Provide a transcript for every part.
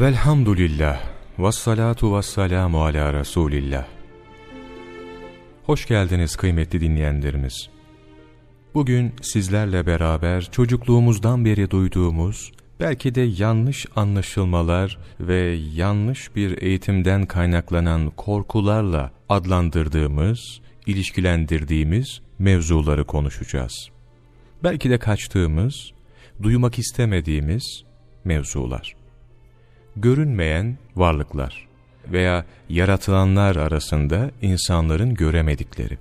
Velhamdülillah ve salatu ve selamu ala Resulillah. Hoş geldiniz kıymetli dinleyenlerimiz. Bugün sizlerle beraber çocukluğumuzdan beri duyduğumuz, belki de yanlış anlaşılmalar ve yanlış bir eğitimden kaynaklanan korkularla adlandırdığımız, ilişkilendirdiğimiz mevzuları konuşacağız. Belki de kaçtığımız, duymak istemediğimiz mevzular görünmeyen varlıklar veya yaratılanlar arasında insanların göremedikleri.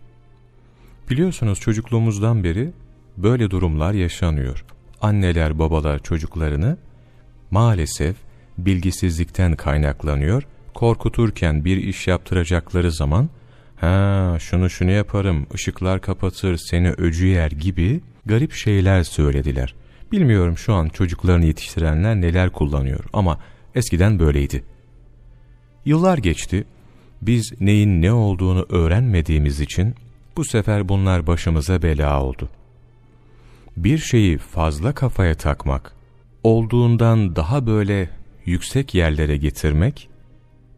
Biliyorsunuz çocukluğumuzdan beri böyle durumlar yaşanıyor. Anneler babalar çocuklarını maalesef bilgisizlikten kaynaklanıyor. Korkuturken bir iş yaptıracakları zaman ha şunu şunu yaparım, ışıklar kapatır, seni öcü yer gibi garip şeyler söylediler. Bilmiyorum şu an çocuklarını yetiştirenler neler kullanıyor ama Eskiden böyleydi. Yıllar geçti, biz neyin ne olduğunu öğrenmediğimiz için bu sefer bunlar başımıza bela oldu. Bir şeyi fazla kafaya takmak, olduğundan daha böyle yüksek yerlere getirmek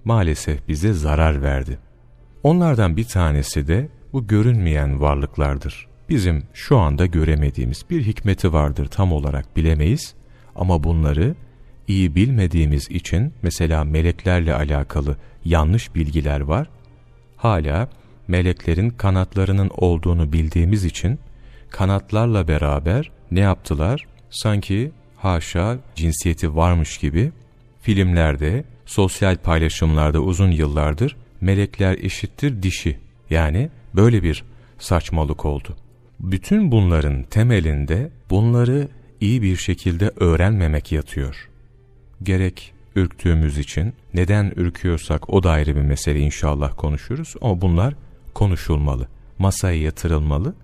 maalesef bize zarar verdi. Onlardan bir tanesi de bu görünmeyen varlıklardır. Bizim şu anda göremediğimiz bir hikmeti vardır tam olarak bilemeyiz ama bunları iyi bilmediğimiz için mesela meleklerle alakalı yanlış bilgiler var. Hala meleklerin kanatlarının olduğunu bildiğimiz için kanatlarla beraber ne yaptılar? Sanki haşa cinsiyeti varmış gibi filmlerde, sosyal paylaşımlarda uzun yıllardır melekler eşittir dişi. Yani böyle bir saçmalık oldu. Bütün bunların temelinde bunları iyi bir şekilde öğrenmemek yatıyor gerek ürktüğümüz için, neden ürküyorsak o da ayrı bir mesele inşallah konuşuruz ama bunlar konuşulmalı, masaya yatırılmalı.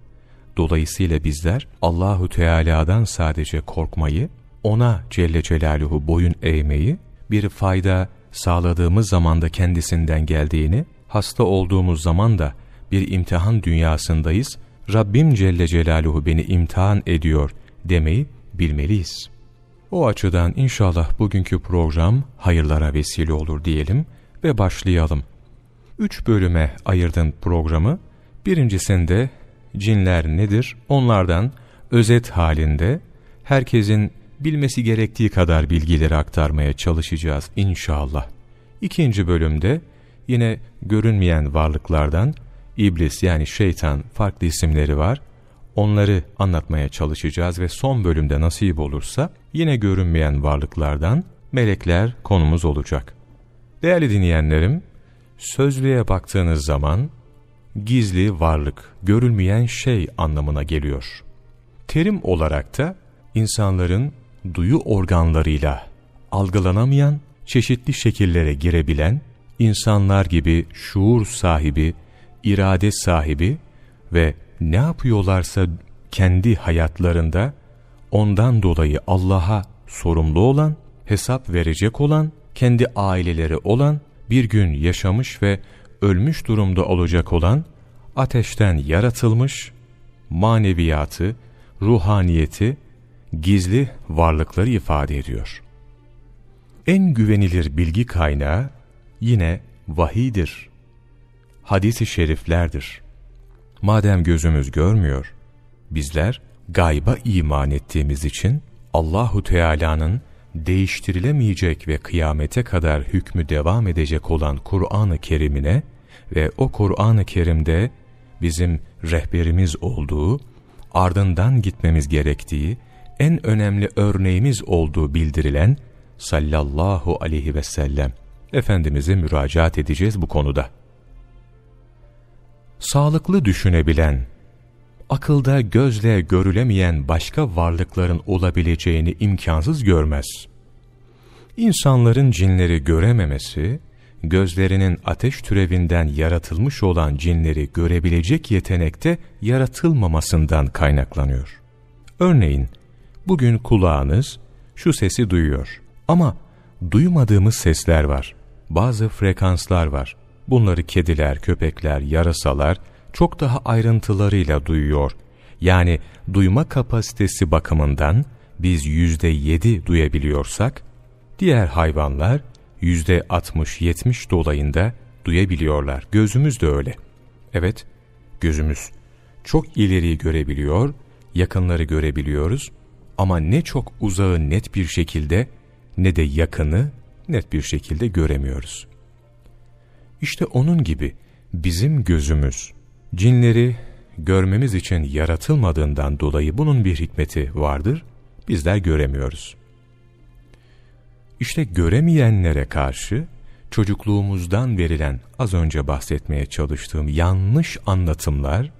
Dolayısıyla bizler Allahu Teala'dan sadece korkmayı, ona Celle Celaluhu boyun eğmeyi, bir fayda sağladığımız zaman da kendisinden geldiğini, hasta olduğumuz zaman da bir imtihan dünyasındayız, Rabbim Celle Celaluhu beni imtihan ediyor demeyi bilmeliyiz. O açıdan inşallah bugünkü program hayırlara vesile olur diyelim ve başlayalım. Üç bölüme ayırdım programı. Birincisinde cinler nedir? Onlardan özet halinde herkesin bilmesi gerektiği kadar bilgileri aktarmaya çalışacağız inşallah. İkinci bölümde yine görünmeyen varlıklardan iblis yani şeytan farklı isimleri var onları anlatmaya çalışacağız ve son bölümde nasip olursa yine görünmeyen varlıklardan melekler konumuz olacak. Değerli dinleyenlerim, sözlüğe baktığınız zaman gizli varlık, görülmeyen şey anlamına geliyor. Terim olarak da insanların duyu organlarıyla algılanamayan, çeşitli şekillere girebilen, insanlar gibi şuur sahibi, irade sahibi ve ne yapıyorlarsa kendi hayatlarında ondan dolayı Allah'a sorumlu olan, hesap verecek olan, kendi aileleri olan, bir gün yaşamış ve ölmüş durumda olacak olan, ateşten yaratılmış, maneviyatı, ruhaniyeti, gizli varlıkları ifade ediyor. En güvenilir bilgi kaynağı yine vahidir, hadis-i şeriflerdir. Madem gözümüz görmüyor, bizler gayba iman ettiğimiz için Allahu Teala'nın değiştirilemeyecek ve kıyamete kadar hükmü devam edecek olan Kur'an-ı Kerim'ine ve o Kur'an-ı Kerim'de bizim rehberimiz olduğu, ardından gitmemiz gerektiği, en önemli örneğimiz olduğu bildirilen sallallahu aleyhi ve sellem Efendimiz'e müracaat edeceğiz bu konuda sağlıklı düşünebilen, akılda gözle görülemeyen başka varlıkların olabileceğini imkansız görmez. İnsanların cinleri görememesi, gözlerinin ateş türevinden yaratılmış olan cinleri görebilecek yetenekte yaratılmamasından kaynaklanıyor. Örneğin, bugün kulağınız şu sesi duyuyor ama duymadığımız sesler var. Bazı frekanslar var. Bunları kediler, köpekler, yarasalar çok daha ayrıntılarıyla duyuyor. Yani duyma kapasitesi bakımından biz yüzde yedi duyabiliyorsak, Diğer hayvanlar yüzde 60-70 dolayında duyabiliyorlar. Gözümüz de öyle. Evet, gözümüz çok ileriyi görebiliyor, yakınları görebiliyoruz ama ne çok uzağı net bir şekilde ne de yakını net bir şekilde göremiyoruz. İşte onun gibi bizim gözümüz cinleri görmemiz için yaratılmadığından dolayı bunun bir hikmeti vardır, bizler göremiyoruz. İşte göremeyenlere karşı çocukluğumuzdan verilen az önce bahsetmeye çalıştığım yanlış anlatımlar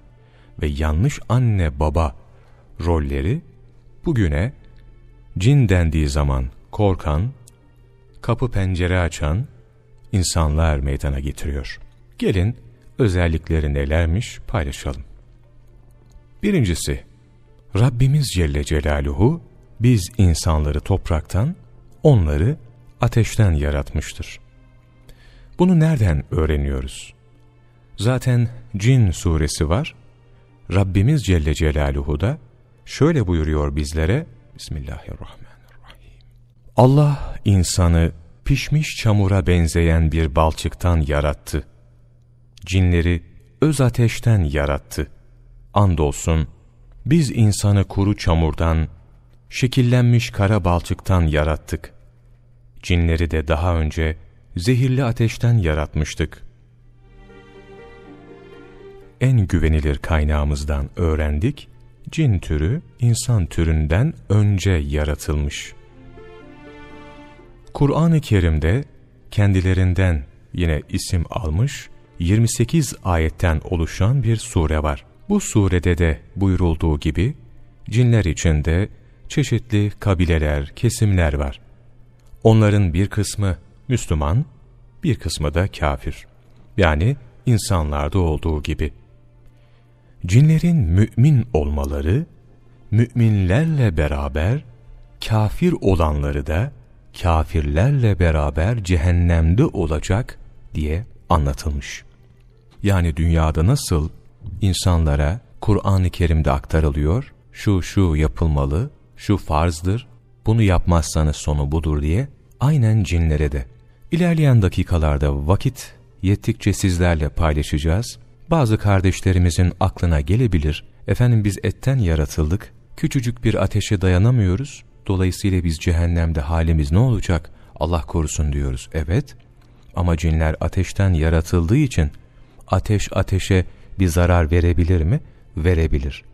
ve yanlış anne baba rolleri bugüne cin dendiği zaman korkan, kapı pencere açan insanlar meydana getiriyor. Gelin özellikleri nelermiş paylaşalım. Birincisi, Rabbimiz Celle Celaluhu biz insanları topraktan, onları ateşten yaratmıştır. Bunu nereden öğreniyoruz? Zaten Cin suresi var. Rabbimiz Celle Celaluhu da şöyle buyuruyor bizlere. Bismillahirrahmanirrahim. Allah insanı pişmiş çamura benzeyen bir balçıktan yarattı. Cinleri öz ateşten yarattı. Andolsun biz insanı kuru çamurdan, şekillenmiş kara balçıktan yarattık. Cinleri de daha önce zehirli ateşten yaratmıştık. En güvenilir kaynağımızdan öğrendik, cin türü insan türünden önce yaratılmış. Kur'an-ı Kerim'de kendilerinden yine isim almış 28 ayetten oluşan bir sure var. Bu surede de buyurulduğu gibi cinler içinde çeşitli kabileler, kesimler var. Onların bir kısmı Müslüman, bir kısmı da kafir. Yani insanlarda olduğu gibi. Cinlerin mümin olmaları, müminlerle beraber kafir olanları da kafirlerle beraber cehennemde olacak diye anlatılmış. Yani dünyada nasıl insanlara Kur'an-ı Kerim'de aktarılıyor, şu şu yapılmalı, şu farzdır, bunu yapmazsanız sonu budur diye, aynen cinlere de. İlerleyen dakikalarda vakit yettikçe sizlerle paylaşacağız. Bazı kardeşlerimizin aklına gelebilir, efendim biz etten yaratıldık, küçücük bir ateşe dayanamıyoruz, dolayısıyla biz cehennemde halimiz ne olacak, Allah korusun diyoruz. Evet, ama cinler ateşten yaratıldığı için, ateş ateşe bir zarar verebilir mi? Verebilir.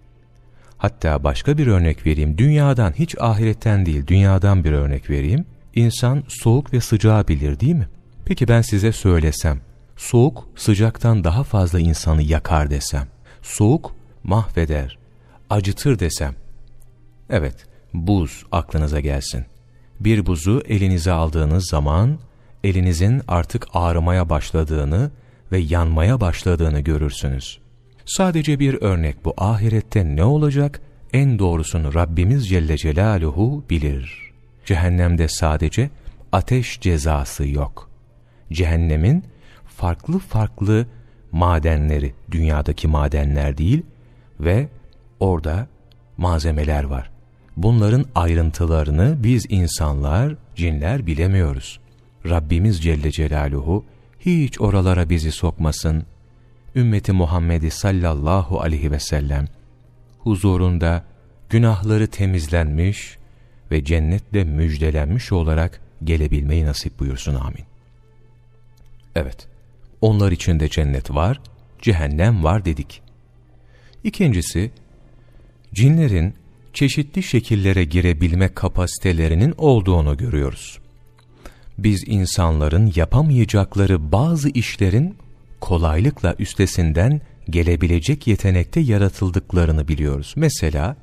Hatta başka bir örnek vereyim. Dünyadan, hiç ahiretten değil, dünyadan bir örnek vereyim. İnsan soğuk ve sıcağı bilir değil mi? Peki ben size söylesem, soğuk sıcaktan daha fazla insanı yakar desem, soğuk mahveder, acıtır desem, evet buz aklınıza gelsin. Bir buzu elinize aldığınız zaman elinizin artık ağrımaya başladığını ve yanmaya başladığını görürsünüz. Sadece bir örnek bu ahirette ne olacak en doğrusunu Rabbimiz Celle Celaluhu bilir. Cehennemde sadece ateş cezası yok. Cehennemin farklı farklı madenleri, dünyadaki madenler değil ve orada malzemeler var. Bunların ayrıntılarını biz insanlar, cinler bilemiyoruz. Rabbimiz Celle Celaluhu hiç oralara bizi sokmasın. Ümmeti Muhammed'i sallallahu aleyhi ve sellem huzurunda günahları temizlenmiş ve cennetle müjdelenmiş olarak gelebilmeyi nasip buyursun amin. Evet, onlar için de cennet var, cehennem var dedik. İkincisi, cinlerin çeşitli şekillere girebilme kapasitelerinin olduğunu görüyoruz. Biz insanların yapamayacakları bazı işlerin kolaylıkla üstesinden gelebilecek yetenekte yaratıldıklarını biliyoruz. Mesela,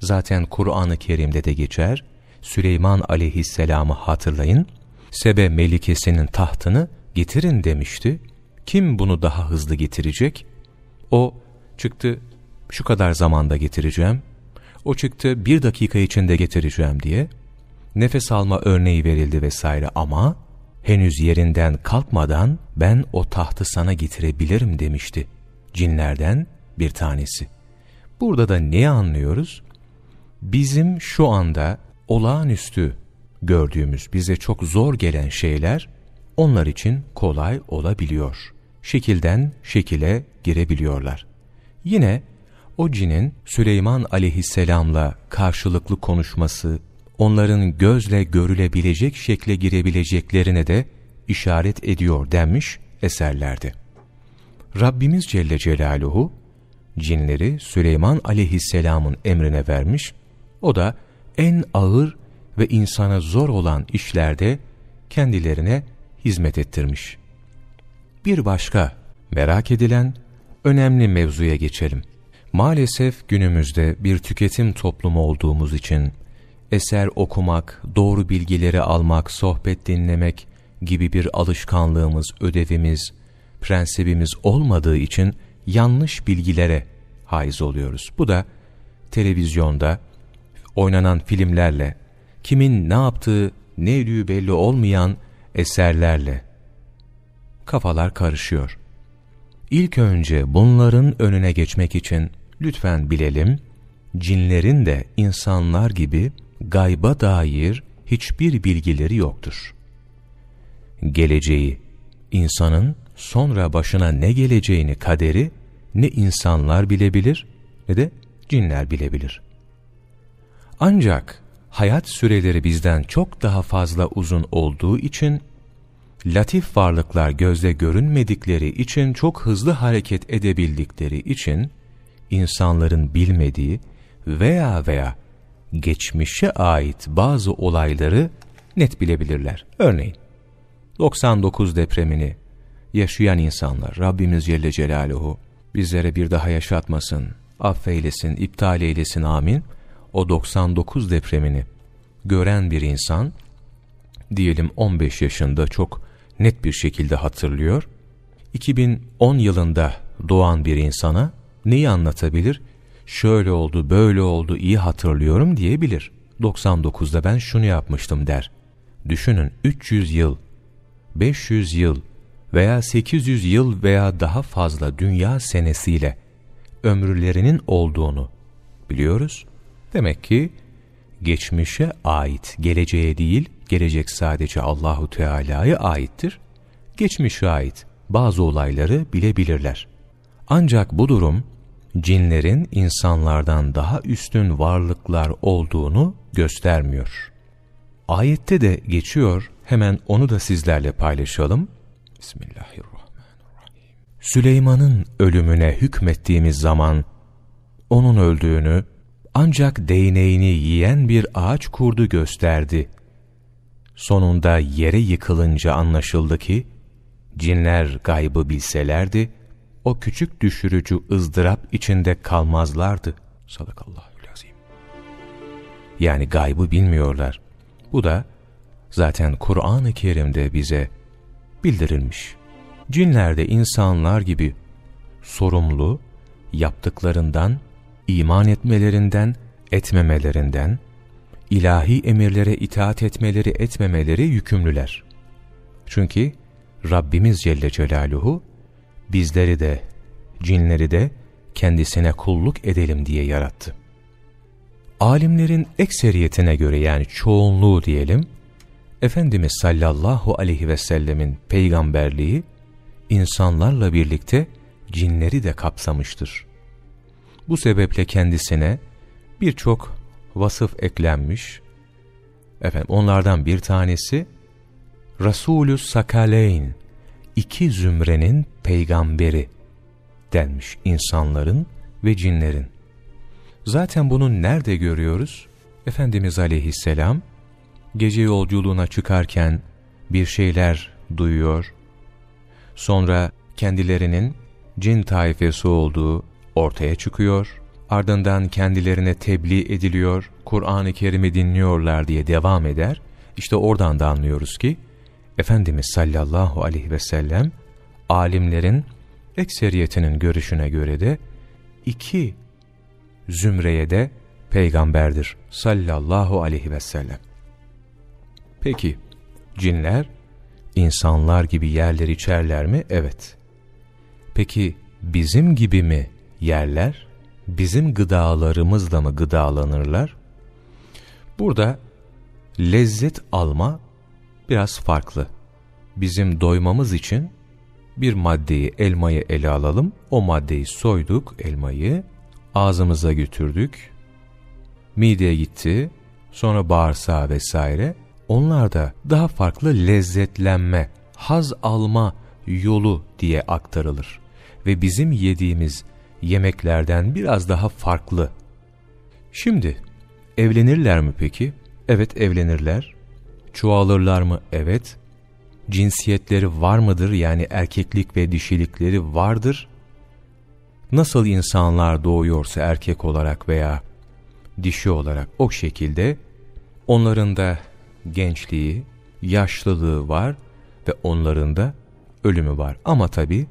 zaten Kur'an-ı Kerim'de de geçer, Süleyman aleyhisselamı hatırlayın, Sebe Melikesi'nin tahtını getirin demişti. Kim bunu daha hızlı getirecek? O çıktı, şu kadar zamanda getireceğim, o çıktı bir dakika içinde getireceğim diye nefes alma örneği verildi vesaire ama henüz yerinden kalkmadan ben o tahtı sana getirebilirim demişti cinlerden bir tanesi. Burada da neyi anlıyoruz? Bizim şu anda olağanüstü gördüğümüz, bize çok zor gelen şeyler onlar için kolay olabiliyor. Şekilden şekile girebiliyorlar. Yine o cinin Süleyman aleyhisselamla karşılıklı konuşması, onların gözle görülebilecek şekle girebileceklerine de işaret ediyor denmiş eserlerde. Rabbimiz Celle Celaluhu cinleri Süleyman aleyhisselamın emrine vermiş, o da en ağır ve insana zor olan işlerde kendilerine hizmet ettirmiş. Bir başka merak edilen önemli mevzuya geçelim. Maalesef günümüzde bir tüketim toplumu olduğumuz için eser okumak, doğru bilgileri almak, sohbet dinlemek gibi bir alışkanlığımız, ödevimiz, prensibimiz olmadığı için yanlış bilgilere haiz oluyoruz. Bu da televizyonda oynanan filmlerle, kimin ne yaptığı, ne edüğü belli olmayan eserlerle kafalar karışıyor. İlk önce bunların önüne geçmek için lütfen bilelim, cinlerin de insanlar gibi gayba dair hiçbir bilgileri yoktur. Geleceği, insanın sonra başına ne geleceğini kaderi ne insanlar bilebilir ne de cinler bilebilir. Ancak hayat süreleri bizden çok daha fazla uzun olduğu için latif varlıklar gözle görünmedikleri için çok hızlı hareket edebildikleri için insanların bilmediği veya veya geçmişe ait bazı olayları net bilebilirler. Örneğin 99 depremini yaşayan insanlar Rabbimiz Celle Celaluhu bizlere bir daha yaşatmasın, affeylesin, iptal eylesin amin. O 99 depremini gören bir insan diyelim 15 yaşında çok net bir şekilde hatırlıyor. 2010 yılında doğan bir insana neyi anlatabilir? Şöyle oldu, böyle oldu, iyi hatırlıyorum diyebilir. 99'da ben şunu yapmıştım der. Düşünün 300 yıl, 500 yıl veya 800 yıl veya daha fazla dünya senesiyle ömürlerinin olduğunu biliyoruz. Demek ki geçmişe ait, geleceğe değil, gelecek sadece Allahu Teala'ya aittir. Geçmişe ait bazı olayları bilebilirler. Ancak bu durum cinlerin insanlardan daha üstün varlıklar olduğunu göstermiyor. Ayette de geçiyor, hemen onu da sizlerle paylaşalım. Bismillahirrahmanirrahim. Süleyman'ın ölümüne hükmettiğimiz zaman, onun öldüğünü ancak değneğini yiyen bir ağaç kurdu gösterdi. Sonunda yere yıkılınca anlaşıldı ki, cinler gaybı bilselerdi, o küçük düşürücü ızdırap içinde kalmazlardı. Sadakallahülazim. Yani gaybı bilmiyorlar. Bu da zaten Kur'an-ı Kerim'de bize bildirilmiş. Cinler de insanlar gibi sorumlu, yaptıklarından, iman etmelerinden, etmemelerinden, ilahi emirlere itaat etmeleri etmemeleri yükümlüler. Çünkü Rabbimiz Celle Celaluhu bizleri de, cinleri de kendisine kulluk edelim diye yarattı. Alimlerin ekseriyetine göre yani çoğunluğu diyelim, Efendimiz sallallahu aleyhi ve sellemin peygamberliği insanlarla birlikte cinleri de kapsamıştır. Bu sebeple kendisine birçok vasıf eklenmiş. Efendim onlardan bir tanesi Resulü Sakaleyn iki zümrenin peygamberi denmiş insanların ve cinlerin. Zaten bunu nerede görüyoruz? Efendimiz aleyhisselam gece yolculuğuna çıkarken bir şeyler duyuyor. Sonra kendilerinin cin taifesi olduğu ortaya çıkıyor. Ardından kendilerine tebliğ ediliyor, Kur'an-ı Kerim'i dinliyorlar diye devam eder. İşte oradan da anlıyoruz ki, Efendimiz sallallahu aleyhi ve sellem, alimlerin ekseriyetinin görüşüne göre de iki zümreye de peygamberdir sallallahu aleyhi ve sellem. Peki cinler insanlar gibi yerler içerler mi? Evet. Peki bizim gibi mi yerler? Bizim gıdalarımızla mı gıdalanırlar? Burada lezzet alma biraz farklı. Bizim doymamız için bir maddeyi, elmayı ele alalım. O maddeyi soyduk, elmayı, ağzımıza götürdük. Mideye gitti, sonra bağırsağa vesaire. Onlar da daha farklı lezzetlenme, haz alma yolu diye aktarılır. Ve bizim yediğimiz yemeklerden biraz daha farklı. Şimdi evlenirler mi peki? Evet evlenirler. Çoğalırlar mı? Evet. Cinsiyetleri var mıdır? Yani erkeklik ve dişilikleri vardır. Nasıl insanlar doğuyorsa erkek olarak veya dişi olarak o şekilde onların da gençliği, yaşlılığı var ve onların da ölümü var. Ama tabi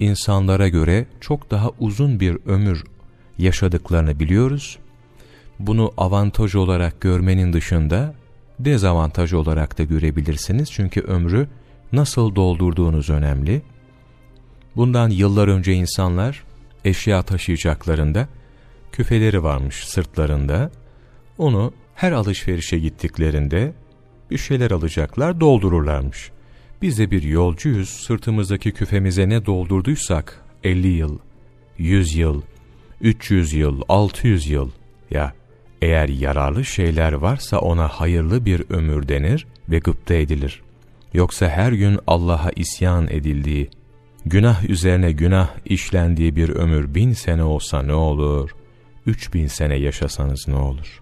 insanlara göre çok daha uzun bir ömür yaşadıklarını biliyoruz. Bunu avantaj olarak görmenin dışında dezavantaj olarak da görebilirsiniz. Çünkü ömrü nasıl doldurduğunuz önemli. Bundan yıllar önce insanlar eşya taşıyacaklarında küfeleri varmış sırtlarında. Onu her alışverişe gittiklerinde bir şeyler alacaklar doldururlarmış. Biz de bir yolcuyuz sırtımızdaki küfemize ne doldurduysak 50 yıl, 100 yıl, 300 yıl, 600 yıl ya eğer yararlı şeyler varsa ona hayırlı bir ömür denir ve gıpta edilir. Yoksa her gün Allah'a isyan edildiği, günah üzerine günah işlendiği bir ömür bin sene olsa ne olur, üç bin sene yaşasanız ne olur?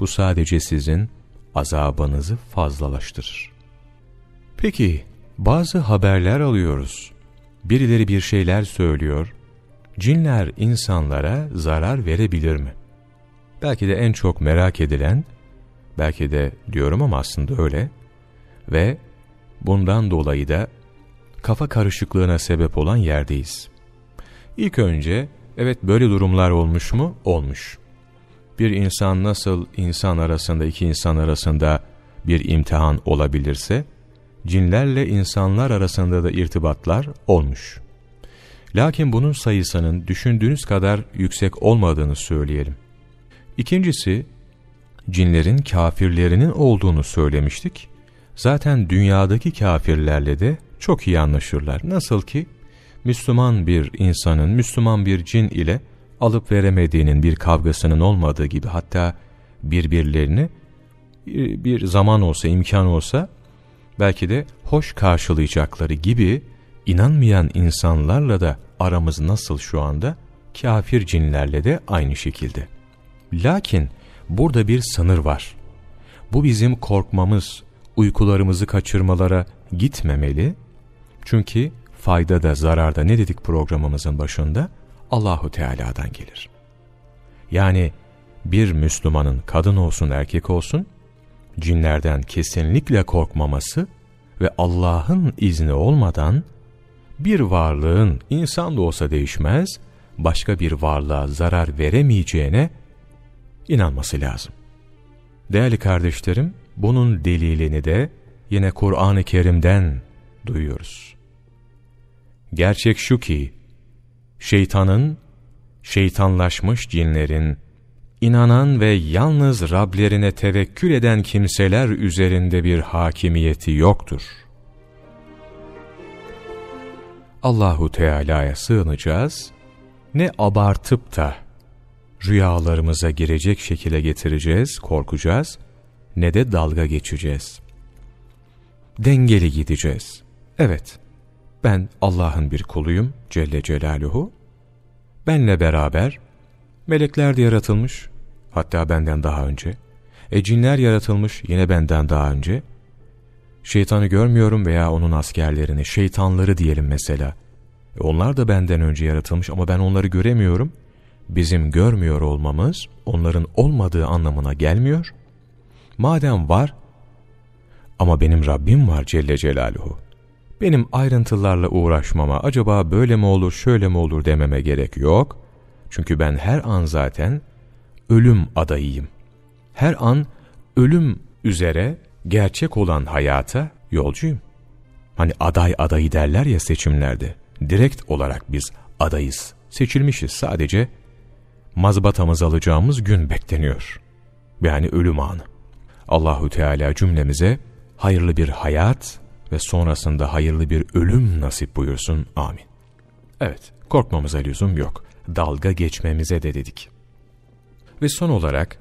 Bu sadece sizin azabınızı fazlalaştırır. Peki, bazı haberler alıyoruz. Birileri bir şeyler söylüyor. Cinler insanlara zarar verebilir mi? Belki de en çok merak edilen, belki de diyorum ama aslında öyle ve bundan dolayı da kafa karışıklığına sebep olan yerdeyiz. İlk önce, evet böyle durumlar olmuş mu? Olmuş. Bir insan nasıl insan arasında, iki insan arasında bir imtihan olabilirse, cinlerle insanlar arasında da irtibatlar olmuş. Lakin bunun sayısının düşündüğünüz kadar yüksek olmadığını söyleyelim. İkincisi, cinlerin kafirlerinin olduğunu söylemiştik. Zaten dünyadaki kafirlerle de çok iyi anlaşırlar. Nasıl ki Müslüman bir insanın Müslüman bir cin ile alıp veremediğinin bir kavgasının olmadığı gibi hatta birbirlerini bir zaman olsa imkan olsa belki de hoş karşılayacakları gibi inanmayan insanlarla da aramız nasıl şu anda kafir cinlerle de aynı şekilde. Lakin burada bir sınır var. Bu bizim korkmamız, uykularımızı kaçırmalara gitmemeli. Çünkü fayda da zarar da ne dedik programımızın başında? Allahu Teala'dan gelir. Yani bir Müslümanın kadın olsun erkek olsun cinlerden kesinlikle korkmaması ve Allah'ın izni olmadan bir varlığın insan da olsa değişmez başka bir varlığa zarar veremeyeceğine inanması lazım. Değerli kardeşlerim, bunun delilini de yine Kur'an-ı Kerim'den duyuyoruz. Gerçek şu ki, şeytanın, şeytanlaşmış cinlerin, inanan ve yalnız Rablerine tevekkül eden kimseler üzerinde bir hakimiyeti yoktur. Allahu Teala'ya sığınacağız, ne abartıp da rüyalarımıza girecek şekilde getireceğiz, korkacağız, ne de dalga geçeceğiz. Dengeli gideceğiz. Evet, ben Allah'ın bir kuluyum Celle Celaluhu. Benle beraber melekler de yaratılmış, hatta benden daha önce. E cinler yaratılmış yine benden daha önce. Şeytanı görmüyorum veya onun askerlerini, şeytanları diyelim mesela. E onlar da benden önce yaratılmış ama ben onları göremiyorum bizim görmüyor olmamız onların olmadığı anlamına gelmiyor. Madem var ama benim Rabbim var Celle Celaluhu. Benim ayrıntılarla uğraşmama, acaba böyle mi olur, şöyle mi olur dememe gerek yok. Çünkü ben her an zaten ölüm adayıyım. Her an ölüm üzere gerçek olan hayata yolcuyum. Hani aday adayı derler ya seçimlerde. Direkt olarak biz adayız. Seçilmişiz sadece mazbatamız alacağımız gün bekleniyor. Yani ölüm anı. Allahu Teala cümlemize hayırlı bir hayat ve sonrasında hayırlı bir ölüm nasip buyursun. Amin. Evet, korkmamıza lüzum yok. Dalga geçmemize de dedik. Ve son olarak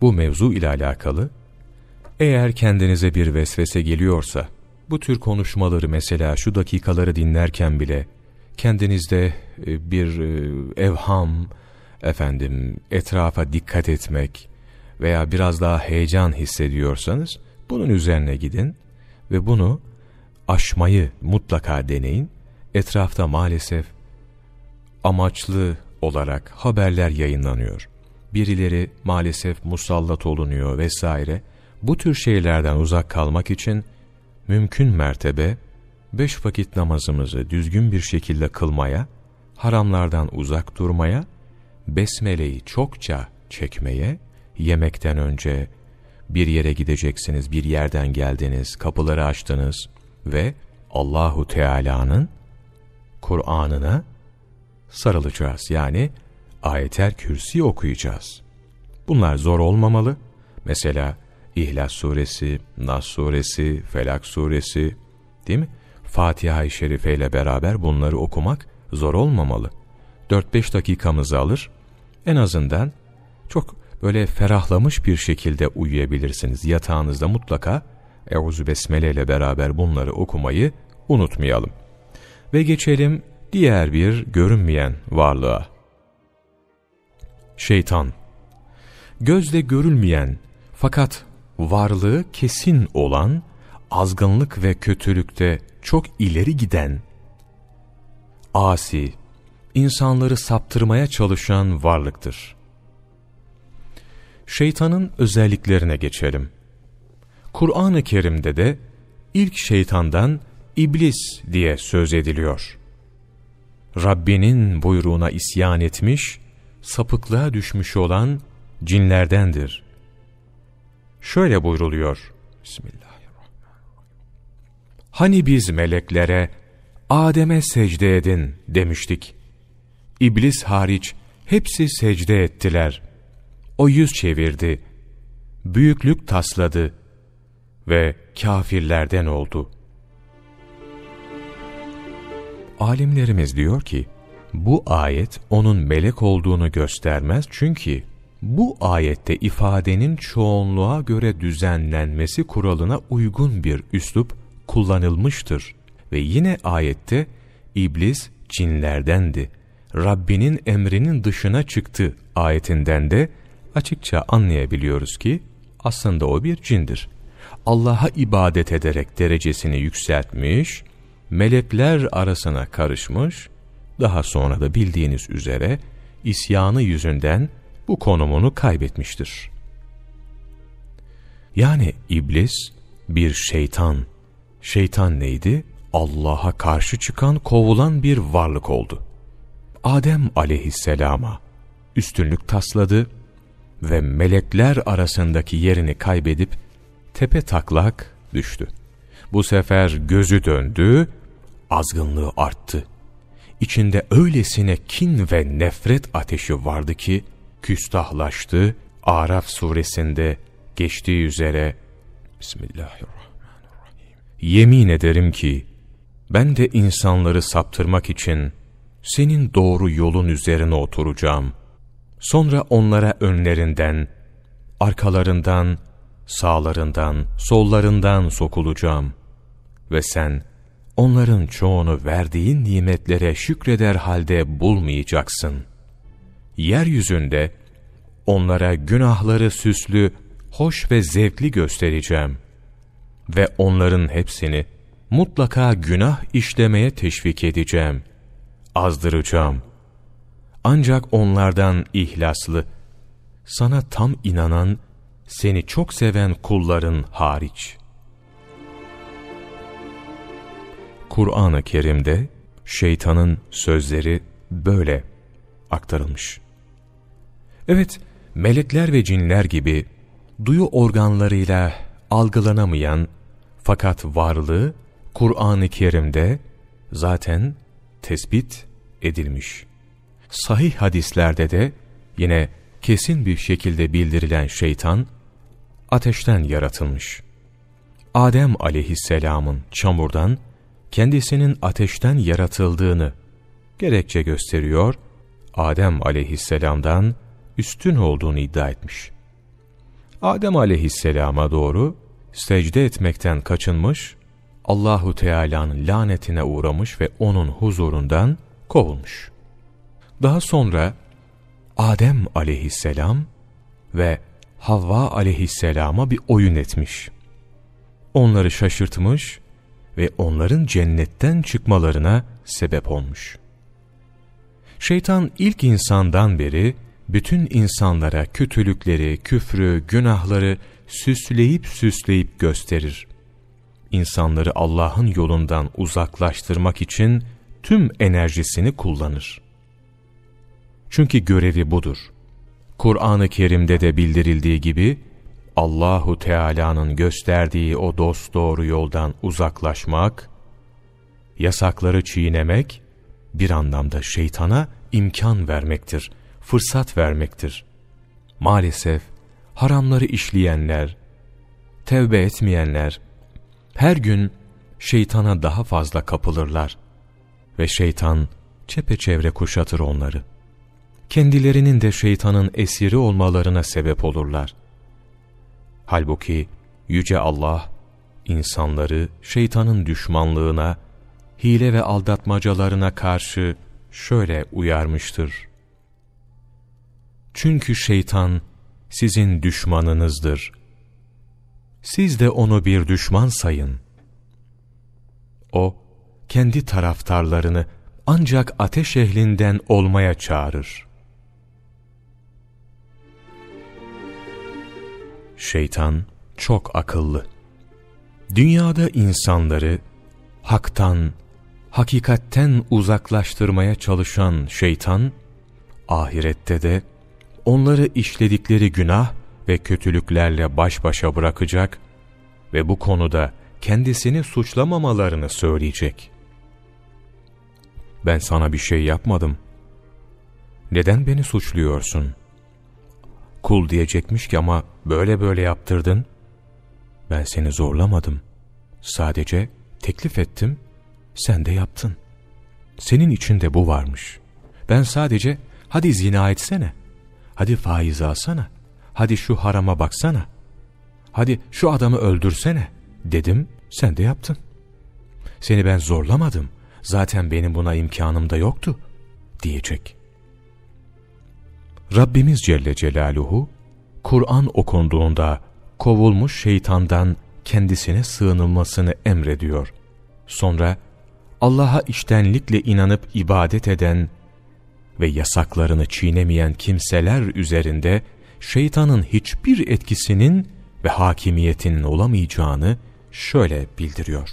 bu mevzu ile alakalı eğer kendinize bir vesvese geliyorsa bu tür konuşmaları mesela şu dakikaları dinlerken bile kendinizde e, bir e, evham, efendim etrafa dikkat etmek veya biraz daha heyecan hissediyorsanız bunun üzerine gidin ve bunu aşmayı mutlaka deneyin. Etrafta maalesef amaçlı olarak haberler yayınlanıyor. Birileri maalesef musallat olunuyor vesaire. Bu tür şeylerden uzak kalmak için mümkün mertebe beş vakit namazımızı düzgün bir şekilde kılmaya, haramlardan uzak durmaya, besmeleyi çokça çekmeye, yemekten önce bir yere gideceksiniz, bir yerden geldiniz, kapıları açtınız ve Allahu Teala'nın Kur'an'ına sarılacağız. Yani ayetel kürsi okuyacağız. Bunlar zor olmamalı. Mesela İhlas suresi, Nas suresi, Felak suresi, değil mi? Fatiha-i Şerife ile beraber bunları okumak zor olmamalı. 4-5 dakikamızı alır. En azından çok böyle ferahlamış bir şekilde uyuyabilirsiniz. Yatağınızda mutlaka Euzu Besmele ile beraber bunları okumayı unutmayalım. Ve geçelim diğer bir görünmeyen varlığa. Şeytan. Gözle görülmeyen fakat varlığı kesin olan, azgınlık ve kötülükte çok ileri giden, asi, insanları saptırmaya çalışan varlıktır. Şeytanın özelliklerine geçelim. Kur'an-ı Kerim'de de ilk şeytandan iblis diye söz ediliyor. Rabbinin buyruğuna isyan etmiş, sapıklığa düşmüş olan cinlerdendir. Şöyle buyruluyor. Bismillahirrahmanirrahim. Hani biz meleklere Adem'e secde edin demiştik. İblis hariç hepsi secde ettiler. O yüz çevirdi. Büyüklük tasladı ve kafirlerden oldu. Alimlerimiz diyor ki, bu ayet onun melek olduğunu göstermez çünkü bu ayette ifadenin çoğunluğa göre düzenlenmesi kuralına uygun bir üslup kullanılmıştır. Ve yine ayette iblis cinlerdendi. Rabbinin emrinin dışına çıktı ayetinden de açıkça anlayabiliyoruz ki aslında o bir cindir. Allah'a ibadet ederek derecesini yükseltmiş, melekler arasına karışmış, daha sonra da bildiğiniz üzere isyanı yüzünden bu konumunu kaybetmiştir. Yani iblis bir şeytan. Şeytan neydi? Allah'a karşı çıkan, kovulan bir varlık oldu. Adem aleyhisselama üstünlük tasladı ve melekler arasındaki yerini kaybedip tepe taklak düştü. Bu sefer gözü döndü, azgınlığı arttı. İçinde öylesine kin ve nefret ateşi vardı ki, küstahlaştı. Araf suresinde geçtiği üzere Bismillahirrahmanirrahim. Yemin ederim ki ben de insanları saptırmak için senin doğru yolun üzerine oturacağım. Sonra onlara önlerinden, arkalarından, sağlarından, sollarından sokulacağım. Ve sen onların çoğunu verdiğin nimetlere şükreder halde bulmayacaksın. Yeryüzünde onlara günahları süslü, hoş ve zevkli göstereceğim. Ve onların hepsini mutlaka günah işlemeye teşvik edeceğim. Azdıracağım. Ancak onlardan ihlaslı, sana tam inanan, seni çok seven kulların hariç. Kur'an-ı Kerim'de şeytanın sözleri böyle aktarılmış. Evet, melekler ve cinler gibi duyu organlarıyla algılanamayan fakat varlığı Kur'an-ı Kerim'de zaten tespit edilmiş. Sahih hadislerde de yine kesin bir şekilde bildirilen şeytan, ateşten yaratılmış. Adem aleyhisselamın çamurdan, kendisinin ateşten yaratıldığını gerekçe gösteriyor, Adem aleyhisselamdan üstün olduğunu iddia etmiş. Adem aleyhisselama doğru secde etmekten kaçınmış, Allahu Teala'nın lanetine uğramış ve onun huzurundan kovulmuş. Daha sonra Adem aleyhisselam ve Havva aleyhisselama bir oyun etmiş. Onları şaşırtmış ve onların cennetten çıkmalarına sebep olmuş. Şeytan ilk insandan beri bütün insanlara kötülükleri, küfrü, günahları süsleyip süsleyip gösterir. İnsanları Allah'ın yolundan uzaklaştırmak için tüm enerjisini kullanır. Çünkü görevi budur. Kur'an-ı Kerim'de de bildirildiği gibi Allahu Teala'nın gösterdiği o dost doğru yoldan uzaklaşmak, yasakları çiğnemek bir anlamda şeytana imkan vermektir, fırsat vermektir. Maalesef haramları işleyenler, tevbe etmeyenler her gün şeytana daha fazla kapılırlar ve şeytan çepeçevre kuşatır onları. Kendilerinin de şeytanın esiri olmalarına sebep olurlar. Halbuki Yüce Allah, insanları şeytanın düşmanlığına, hile ve aldatmacalarına karşı şöyle uyarmıştır. Çünkü şeytan sizin düşmanınızdır. Siz de onu bir düşman sayın. O, kendi taraftarlarını ancak ateş ehlinden olmaya çağırır. Şeytan çok akıllı. Dünyada insanları haktan, hakikatten uzaklaştırmaya çalışan şeytan, ahirette de onları işledikleri günah ve kötülüklerle baş başa bırakacak ve bu konuda kendisini suçlamamalarını söyleyecek. Ben sana bir şey yapmadım. Neden beni suçluyorsun? Kul diyecekmiş ki ama böyle böyle yaptırdın. Ben seni zorlamadım. Sadece teklif ettim, sen de yaptın. Senin içinde bu varmış. Ben sadece hadi zina etsene, hadi faiz alsana, hadi şu harama baksana, hadi şu adamı öldürsene dedim, sen de yaptın. Seni ben zorlamadım, zaten benim buna imkanım da yoktu diyecek. Rabbimiz Celle Celaluhu, Kur'an okunduğunda kovulmuş şeytandan kendisine sığınılmasını emrediyor. Sonra Allah'a iştenlikle inanıp ibadet eden ve yasaklarını çiğnemeyen kimseler üzerinde şeytanın hiçbir etkisinin ve hakimiyetinin olamayacağını şöyle bildiriyor.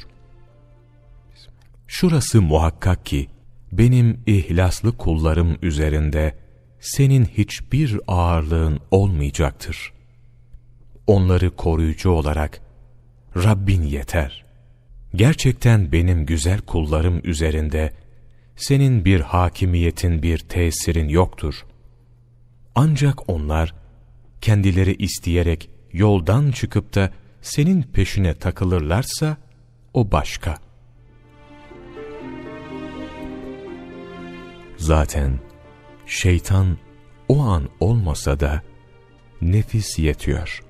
Şurası muhakkak ki benim ihlaslı kullarım üzerinde senin hiçbir ağırlığın olmayacaktır. Onları koruyucu olarak Rabbin yeter. Gerçekten benim güzel kullarım üzerinde senin bir hakimiyetin, bir tesirin yoktur. Ancak onlar kendileri isteyerek yoldan çıkıp da senin peşine takılırlarsa o başka. Zaten şeytan o an olmasa da nefis yetiyor.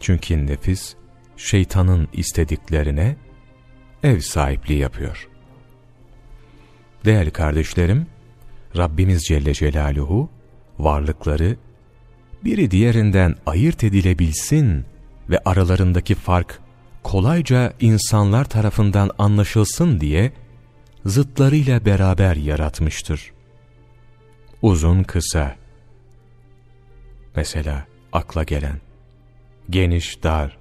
Çünkü nefis şeytanın istediklerine ev sahipliği yapıyor. Değerli kardeşlerim, Rabbimiz Celle Celaluhu varlıkları biri diğerinden ayırt edilebilsin ve aralarındaki fark kolayca insanlar tarafından anlaşılsın diye zıtlarıyla beraber yaratmıştır. Uzun kısa, mesela akla gelen, geniş dar,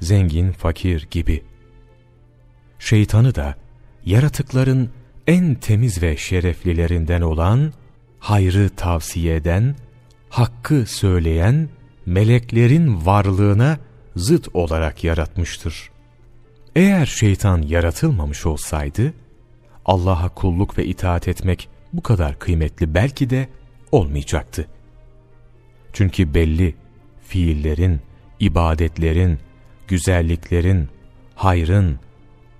zengin fakir gibi. Şeytanı da yaratıkların en temiz ve şereflilerinden olan, hayrı tavsiye eden, hakkı söyleyen meleklerin varlığına zıt olarak yaratmıştır. Eğer şeytan yaratılmamış olsaydı, Allah'a kulluk ve itaat etmek bu kadar kıymetli belki de olmayacaktı. Çünkü belli fiillerin, ibadetlerin, güzelliklerin, hayrın,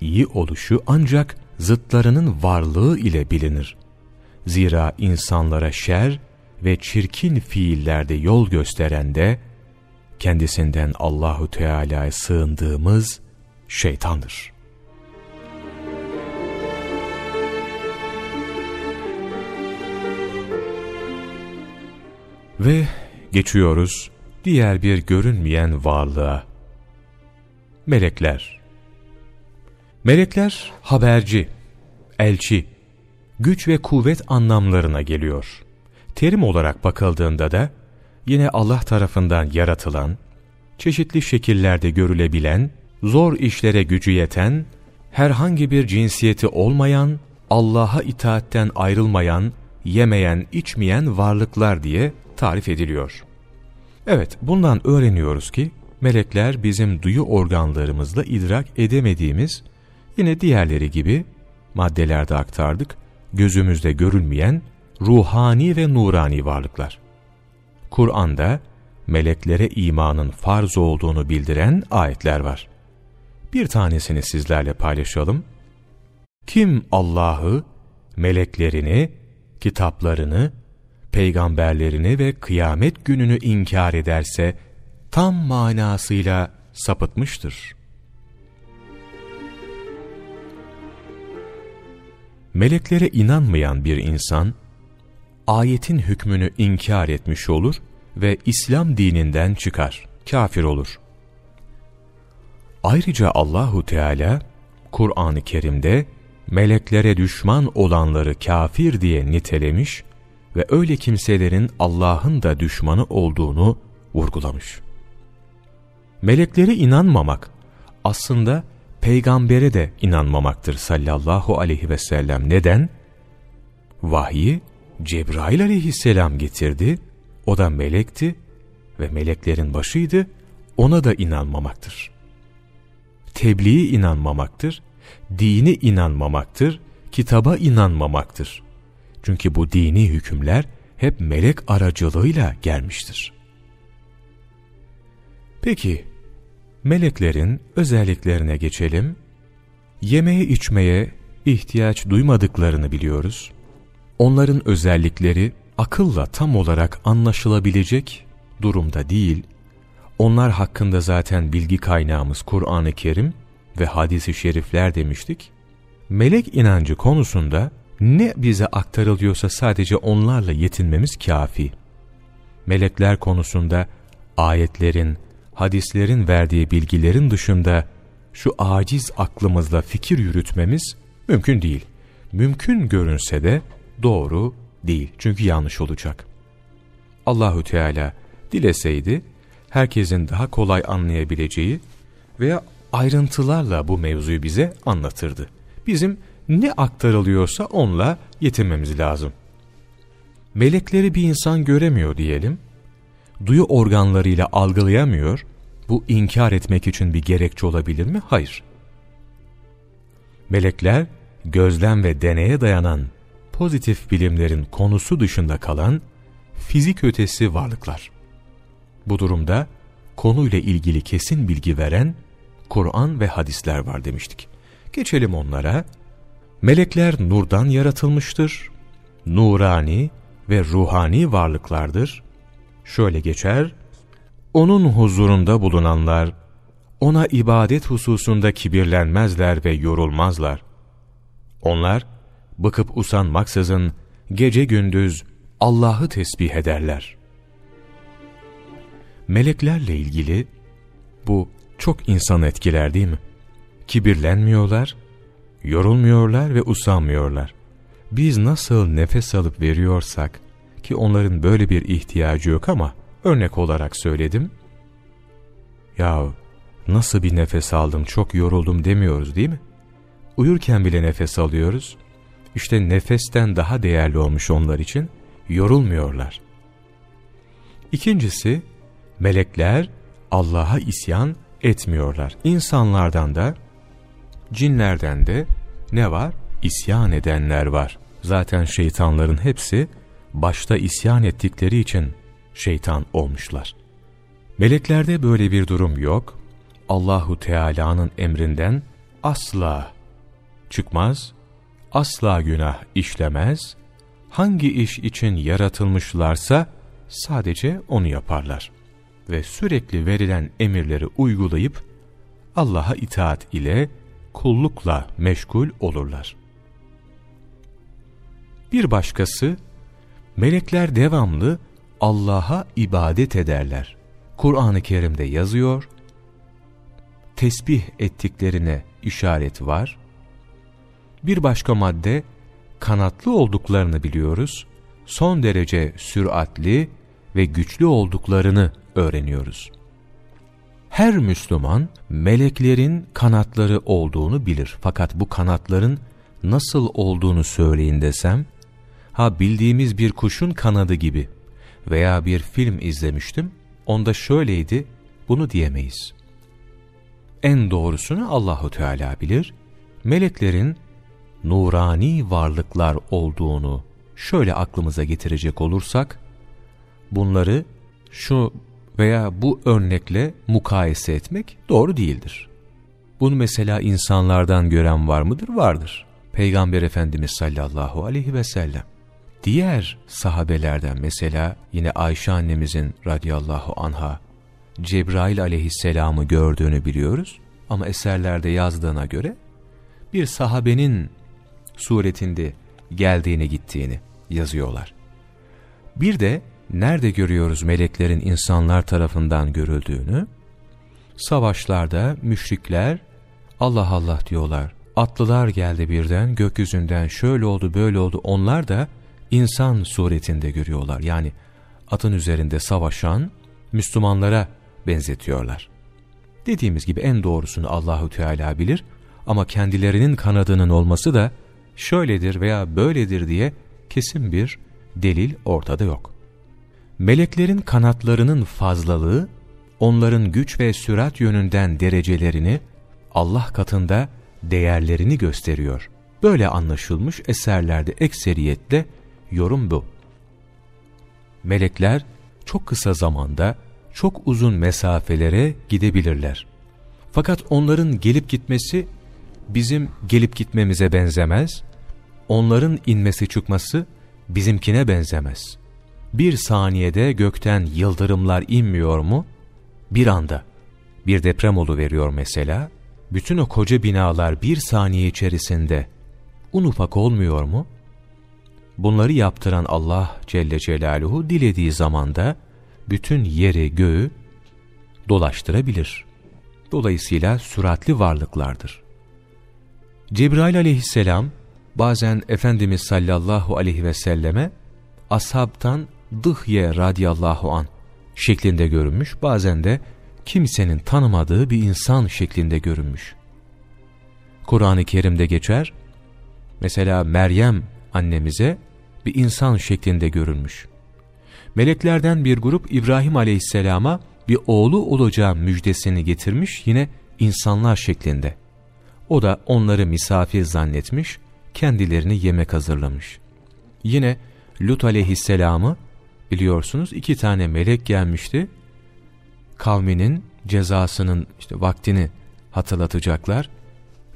iyi oluşu ancak zıtlarının varlığı ile bilinir. Zira insanlara şer ve çirkin fiillerde yol gösteren de kendisinden Allahu Teala'ya sığındığımız şeytandır. Ve geçiyoruz diğer bir görünmeyen varlığa. Melekler. Melekler haberci, elçi, güç ve kuvvet anlamlarına geliyor. Terim olarak bakıldığında da yine Allah tarafından yaratılan, çeşitli şekillerde görülebilen, zor işlere gücü yeten, herhangi bir cinsiyeti olmayan, Allah'a itaatten ayrılmayan, yemeyen, içmeyen varlıklar diye tarif ediliyor. Evet, bundan öğreniyoruz ki, melekler bizim duyu organlarımızla idrak edemediğimiz, yine diğerleri gibi maddelerde aktardık, gözümüzde görülmeyen ruhani ve nurani varlıklar. Kur'an'da meleklere imanın farz olduğunu bildiren ayetler var. Bir tanesini sizlerle paylaşalım. Kim Allah'ı, meleklerini, kitaplarını, peygamberlerini ve kıyamet gününü inkar ederse tam manasıyla sapıtmıştır. Meleklere inanmayan bir insan, ayetin hükmünü inkar etmiş olur ve İslam dininden çıkar, kafir olur. Ayrıca Allahu Teala Kur'an-ı Kerim'de meleklere düşman olanları kafir diye nitelemiş ve öyle kimselerin Allah'ın da düşmanı olduğunu vurgulamış. Meleklere inanmamak aslında peygambere de inanmamaktır sallallahu aleyhi ve sellem. Neden? Vahyi Cebrail aleyhisselam getirdi, o da melekti ve meleklerin başıydı, ona da inanmamaktır. Tebliği inanmamaktır, dini inanmamaktır, kitaba inanmamaktır. Çünkü bu dini hükümler hep melek aracılığıyla gelmiştir. Peki, meleklerin özelliklerine geçelim. Yemeğe içmeye ihtiyaç duymadıklarını biliyoruz. Onların özellikleri akılla tam olarak anlaşılabilecek durumda değil. Onlar hakkında zaten bilgi kaynağımız Kur'an-ı Kerim ve hadisi şerifler demiştik. Melek inancı konusunda ne bize aktarılıyorsa sadece onlarla yetinmemiz kafi. Melekler konusunda ayetlerin, hadislerin verdiği bilgilerin dışında şu aciz aklımızla fikir yürütmemiz mümkün değil. Mümkün görünse de doğru değil. Çünkü yanlış olacak. Allahü Teala dileseydi herkesin daha kolay anlayabileceği veya ayrıntılarla bu mevzuyu bize anlatırdı. Bizim ne aktarılıyorsa onunla yetinmemiz lazım. Melekleri bir insan göremiyor diyelim. Duyu organlarıyla algılayamıyor. Bu inkar etmek için bir gerekçe olabilir mi? Hayır. Melekler gözlem ve deneye dayanan pozitif bilimlerin konusu dışında kalan fizik ötesi varlıklar. Bu durumda konuyla ilgili kesin bilgi veren Kur'an ve hadisler var demiştik. Geçelim onlara. Melekler nurdan yaratılmıştır. Nurani ve ruhani varlıklardır. Şöyle geçer, Onun huzurunda bulunanlar, ona ibadet hususunda kibirlenmezler ve yorulmazlar. Onlar, bıkıp usanmaksızın gece gündüz Allah'ı tesbih ederler. Meleklerle ilgili bu çok insan etkiler değil mi? Kibirlenmiyorlar, yorulmuyorlar ve usanmıyorlar. Biz nasıl nefes alıp veriyorsak ki onların böyle bir ihtiyacı yok ama örnek olarak söyledim. Ya nasıl bir nefes aldım çok yoruldum demiyoruz değil mi? Uyurken bile nefes alıyoruz işte nefesten daha değerli olmuş onlar için yorulmuyorlar. İkincisi, melekler Allah'a isyan etmiyorlar. İnsanlardan da, cinlerden de ne var? İsyan edenler var. Zaten şeytanların hepsi başta isyan ettikleri için şeytan olmuşlar. Meleklerde böyle bir durum yok. Allahu Teala'nın emrinden asla çıkmaz, asla günah işlemez, hangi iş için yaratılmışlarsa sadece onu yaparlar. Ve sürekli verilen emirleri uygulayıp Allah'a itaat ile kullukla meşgul olurlar. Bir başkası, melekler devamlı Allah'a ibadet ederler. Kur'an-ı Kerim'de yazıyor, tesbih ettiklerine işaret var. Bir başka madde, kanatlı olduklarını biliyoruz, son derece süratli ve güçlü olduklarını öğreniyoruz. Her Müslüman meleklerin kanatları olduğunu bilir. Fakat bu kanatların nasıl olduğunu söyleyin desem, ha bildiğimiz bir kuşun kanadı gibi veya bir film izlemiştim, onda şöyleydi, bunu diyemeyiz. En doğrusunu Allahu Teala bilir. Meleklerin nurani varlıklar olduğunu şöyle aklımıza getirecek olursak, bunları şu veya bu örnekle mukayese etmek doğru değildir. Bunu mesela insanlardan gören var mıdır? Vardır. Peygamber Efendimiz sallallahu aleyhi ve sellem. Diğer sahabelerden mesela yine Ayşe annemizin radıyallahu anha Cebrail aleyhisselamı gördüğünü biliyoruz. Ama eserlerde yazdığına göre bir sahabenin suretinde geldiğini gittiğini yazıyorlar. Bir de nerede görüyoruz meleklerin insanlar tarafından görüldüğünü? Savaşlarda müşrikler Allah Allah diyorlar. Atlılar geldi birden gökyüzünden şöyle oldu böyle oldu onlar da insan suretinde görüyorlar. Yani atın üzerinde savaşan Müslümanlara benzetiyorlar. Dediğimiz gibi en doğrusunu Allahu Teala bilir ama kendilerinin kanadının olması da şöyledir veya böyledir diye kesin bir delil ortada yok. Meleklerin kanatlarının fazlalığı, onların güç ve sürat yönünden derecelerini, Allah katında değerlerini gösteriyor. Böyle anlaşılmış eserlerde ekseriyetle yorum bu. Melekler çok kısa zamanda çok uzun mesafelere gidebilirler. Fakat onların gelip gitmesi bizim gelip gitmemize benzemez, onların inmesi çıkması bizimkine benzemez. Bir saniyede gökten yıldırımlar inmiyor mu? Bir anda. Bir deprem veriyor mesela, bütün o koca binalar bir saniye içerisinde un ufak olmuyor mu? Bunları yaptıran Allah Celle Celaluhu dilediği zamanda bütün yeri göğü dolaştırabilir. Dolayısıyla süratli varlıklardır. Cebrail aleyhisselam bazen Efendimiz sallallahu aleyhi ve selleme ashabtan Dıhye radiyallahu an şeklinde görünmüş bazen de kimsenin tanımadığı bir insan şeklinde görünmüş. Kur'an-ı Kerim'de geçer, mesela Meryem annemize bir insan şeklinde görünmüş. Meleklerden bir grup İbrahim aleyhisselama bir oğlu olacağı müjdesini getirmiş yine insanlar şeklinde. O da onları misafir zannetmiş, kendilerini yemek hazırlamış. Yine Lut aleyhisselamı biliyorsunuz iki tane melek gelmişti. Kavminin cezasının işte vaktini hatırlatacaklar.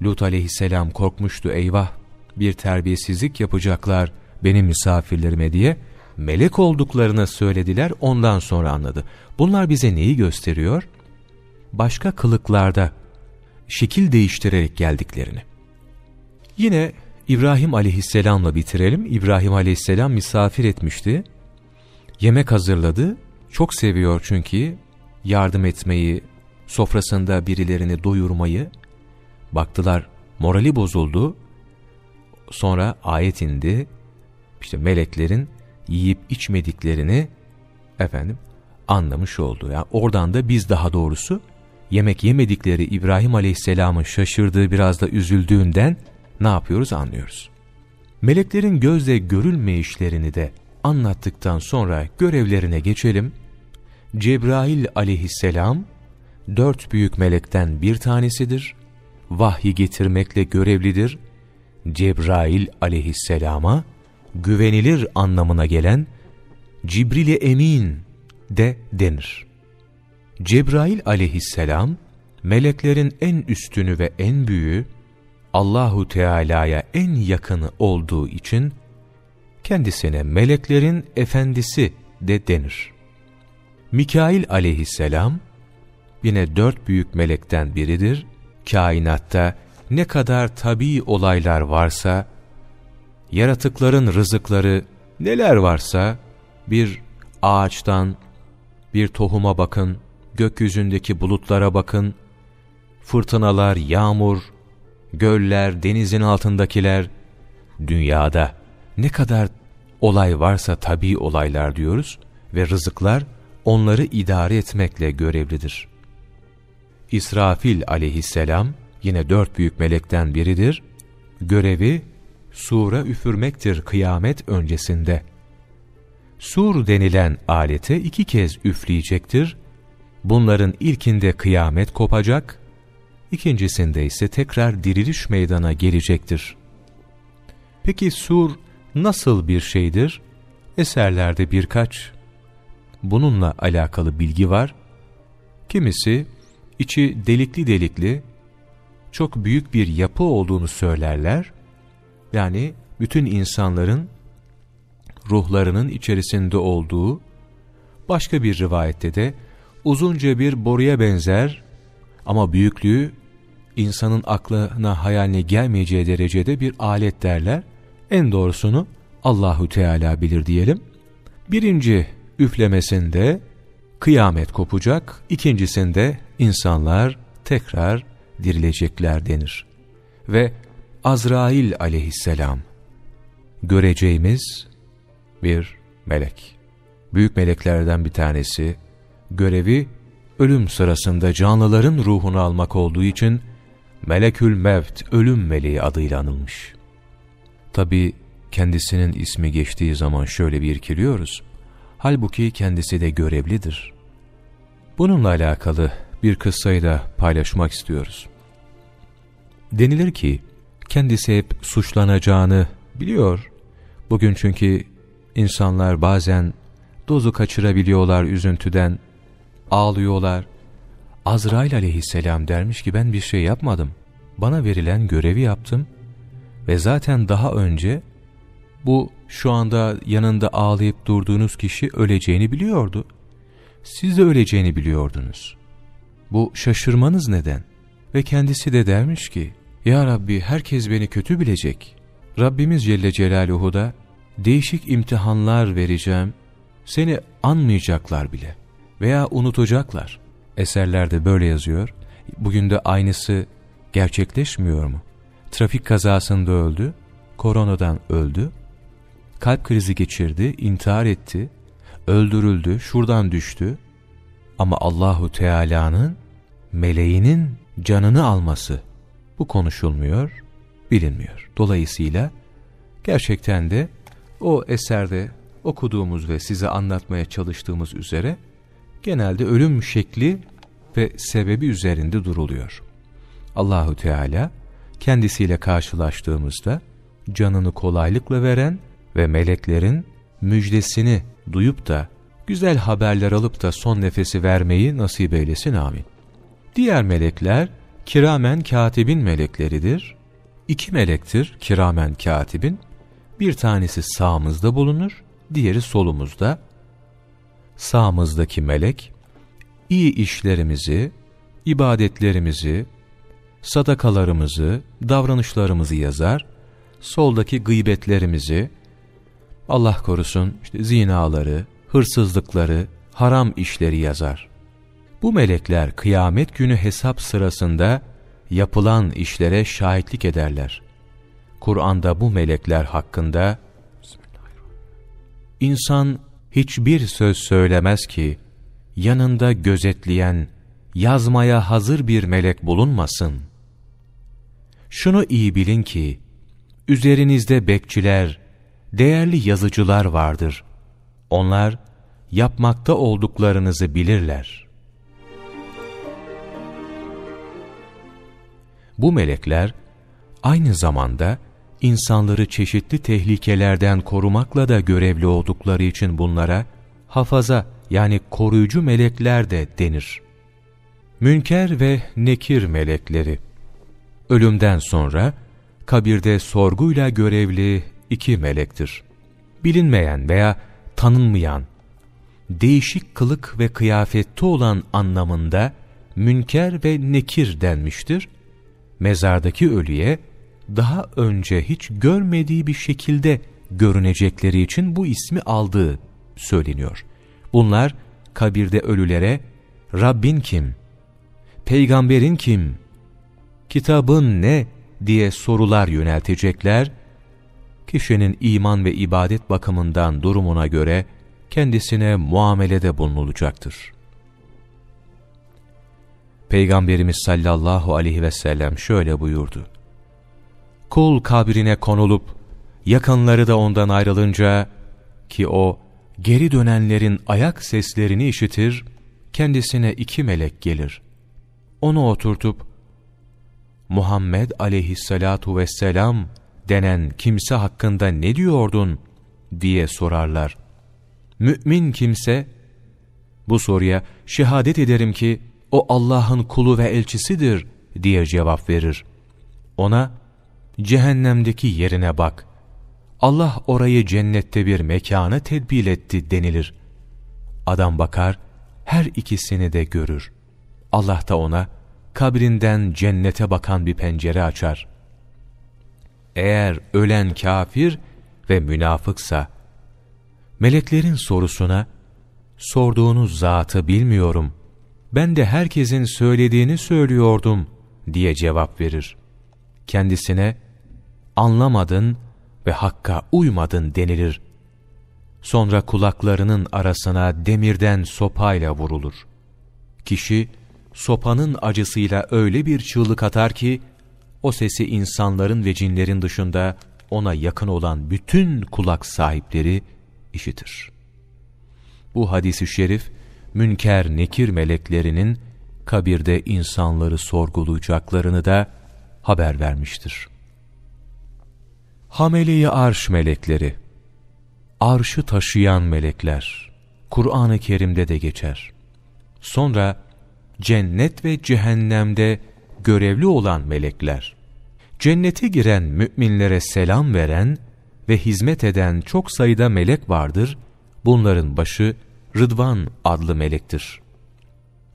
Lut aleyhisselam korkmuştu eyvah bir terbiyesizlik yapacaklar benim misafirlerime diye melek olduklarını söylediler ondan sonra anladı. Bunlar bize neyi gösteriyor? Başka kılıklarda şekil değiştirerek geldiklerini. Yine İbrahim aleyhisselamla bitirelim. İbrahim aleyhisselam misafir etmişti. Yemek hazırladı. Çok seviyor çünkü yardım etmeyi, sofrasında birilerini doyurmayı. Baktılar morali bozuldu. Sonra ayet indi. İşte meleklerin yiyip içmediklerini efendim anlamış oldu. Yani oradan da biz daha doğrusu yemek yemedikleri İbrahim Aleyhisselam'ın şaşırdığı biraz da üzüldüğünden ne yapıyoruz anlıyoruz. Meleklerin gözle görülmeyişlerini de anlattıktan sonra görevlerine geçelim. Cebrail aleyhisselam dört büyük melekten bir tanesidir. Vahyi getirmekle görevlidir. Cebrail aleyhisselama güvenilir anlamına gelen Cibril-i Emin de denir. Cebrail aleyhisselam, meleklerin en üstünü ve en büyüğü, Allahu Teala'ya en yakını olduğu için, kendisine meleklerin efendisi de denir. Mikail aleyhisselam, yine dört büyük melekten biridir. Kainatta ne kadar tabii olaylar varsa, yaratıkların rızıkları neler varsa, bir ağaçtan, bir tohuma bakın, gökyüzündeki bulutlara bakın, fırtınalar, yağmur, göller, denizin altındakiler, dünyada ne kadar olay varsa tabii olaylar diyoruz ve rızıklar onları idare etmekle görevlidir. İsrafil aleyhisselam yine dört büyük melekten biridir. Görevi sura üfürmektir kıyamet öncesinde. Sur denilen alete iki kez üfleyecektir. Bunların ilkinde kıyamet kopacak, ikincisinde ise tekrar diriliş meydana gelecektir. Peki sur nasıl bir şeydir? Eserlerde birkaç bununla alakalı bilgi var. Kimisi içi delikli delikli, çok büyük bir yapı olduğunu söylerler. Yani bütün insanların ruhlarının içerisinde olduğu, başka bir rivayette de uzunca bir boruya benzer ama büyüklüğü insanın aklına hayaline gelmeyeceği derecede bir alet derler. En doğrusunu Allahu Teala bilir diyelim. Birinci üflemesinde kıyamet kopacak, ikincisinde insanlar tekrar dirilecekler denir. Ve Azrail aleyhisselam göreceğimiz bir melek. Büyük meleklerden bir tanesi, görevi ölüm sırasında canlıların ruhunu almak olduğu için Melekül Mevt, ölüm meleği adıyla anılmış. Tabi kendisinin ismi geçtiği zaman şöyle bir irkiliyoruz. Halbuki kendisi de görevlidir. Bununla alakalı bir kıssayı da paylaşmak istiyoruz. Denilir ki kendisi hep suçlanacağını biliyor. Bugün çünkü insanlar bazen dozu kaçırabiliyorlar üzüntüden, ağlıyorlar. Azrail aleyhisselam dermiş ki ben bir şey yapmadım. Bana verilen görevi yaptım ve zaten daha önce bu şu anda yanında ağlayıp durduğunuz kişi öleceğini biliyordu. Siz de öleceğini biliyordunuz. Bu şaşırmanız neden? Ve kendisi de dermiş ki, Ya Rabbi herkes beni kötü bilecek. Rabbimiz Celle Celaluhu da değişik imtihanlar vereceğim, seni anmayacaklar bile veya unutacaklar. Eserlerde böyle yazıyor. Bugün de aynısı gerçekleşmiyor mu? Trafik kazasında öldü, koronadan öldü, kalp krizi geçirdi, intihar etti, öldürüldü, şuradan düştü. Ama Allahu Teala'nın meleğinin canını alması bu konuşulmuyor, bilinmiyor. Dolayısıyla gerçekten de o eserde okuduğumuz ve size anlatmaya çalıştığımız üzere genelde ölüm şekli ve sebebi üzerinde duruluyor. Allahu Teala kendisiyle karşılaştığımızda canını kolaylıkla veren ve meleklerin müjdesini duyup da güzel haberler alıp da son nefesi vermeyi nasip eylesin amin. Diğer melekler kiramen katibin melekleridir. İki melektir kiramen katibin. Bir tanesi sağımızda bulunur, diğeri solumuzda. Sağımızdaki melek, iyi işlerimizi, ibadetlerimizi, sadakalarımızı, davranışlarımızı yazar. Soldaki gıybetlerimizi, Allah korusun işte zinaları, hırsızlıkları, haram işleri yazar. Bu melekler kıyamet günü hesap sırasında yapılan işlere şahitlik ederler. Kur'an'da bu melekler hakkında insan hiçbir söz söylemez ki yanında gözetleyen, yazmaya hazır bir melek bulunmasın. Şunu iyi bilin ki üzerinizde bekçiler, değerli yazıcılar vardır. Onlar yapmakta olduklarınızı bilirler. Bu melekler aynı zamanda insanları çeşitli tehlikelerden korumakla da görevli oldukları için bunlara hafaza yani koruyucu melekler de denir. Münker ve nekir melekleri Ölümden sonra kabirde sorguyla görevli iki melektir. Bilinmeyen veya tanınmayan, değişik kılık ve kıyafette olan anlamında münker ve nekir denmiştir. Mezardaki ölüye daha önce hiç görmediği bir şekilde görünecekleri için bu ismi aldığı söyleniyor. Bunlar kabirde ölülere Rabbin kim? Peygamberin kim? Kitabın ne? diye sorular yöneltecekler. Kişinin iman ve ibadet bakımından durumuna göre kendisine muamelede bulunulacaktır. Peygamberimiz sallallahu aleyhi ve sellem şöyle buyurdu. Kul kabrine konulup yakınları da ondan ayrılınca ki o geri dönenlerin ayak seslerini işitir, kendisine iki melek gelir. Onu oturtup, Muhammed aleyhissalatu vesselam denen kimse hakkında ne diyordun diye sorarlar. Mümin kimse, bu soruya şehadet ederim ki o Allah'ın kulu ve elçisidir diye cevap verir. Ona, cehennemdeki yerine bak. Allah orayı cennette bir mekana tedbil etti denilir. Adam bakar, her ikisini de görür. Allah da ona, kabrinden cennete bakan bir pencere açar. Eğer ölen kafir ve münafıksa, meleklerin sorusuna, sorduğunuz zatı bilmiyorum, ben de herkesin söylediğini söylüyordum diye cevap verir. Kendisine, anlamadın ve hakka uymadın denilir. Sonra kulaklarının arasına demirden sopayla vurulur. Kişi, sopanın acısıyla öyle bir çığlık atar ki, o sesi insanların ve cinlerin dışında ona yakın olan bütün kulak sahipleri işitir. Bu hadisi şerif, münker nekir meleklerinin kabirde insanları sorgulayacaklarını da haber vermiştir. Hameleyi arş melekleri, arşı taşıyan melekler, Kur'an-ı Kerim'de de geçer. Sonra cennet ve cehennemde görevli olan melekler, cennete giren müminlere selam veren ve hizmet eden çok sayıda melek vardır, bunların başı Rıdvan adlı melektir.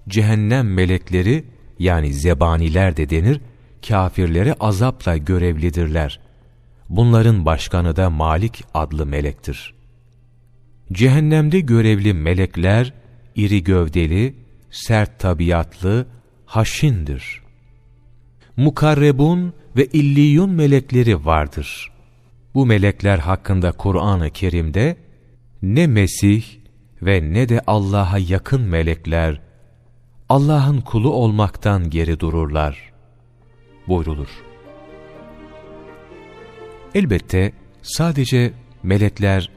Cehennem melekleri yani zebaniler de denir, kafirlere azapla görevlidirler. Bunların başkanı da Malik adlı melektir. Cehennemde görevli melekler, iri gövdeli, sert tabiatlı, haşindir. Mukarrebun ve illiyun melekleri vardır. Bu melekler hakkında Kur'an-ı Kerim'de ne Mesih ve ne de Allah'a yakın melekler Allah'ın kulu olmaktan geri dururlar buyrulur. Elbette sadece melekler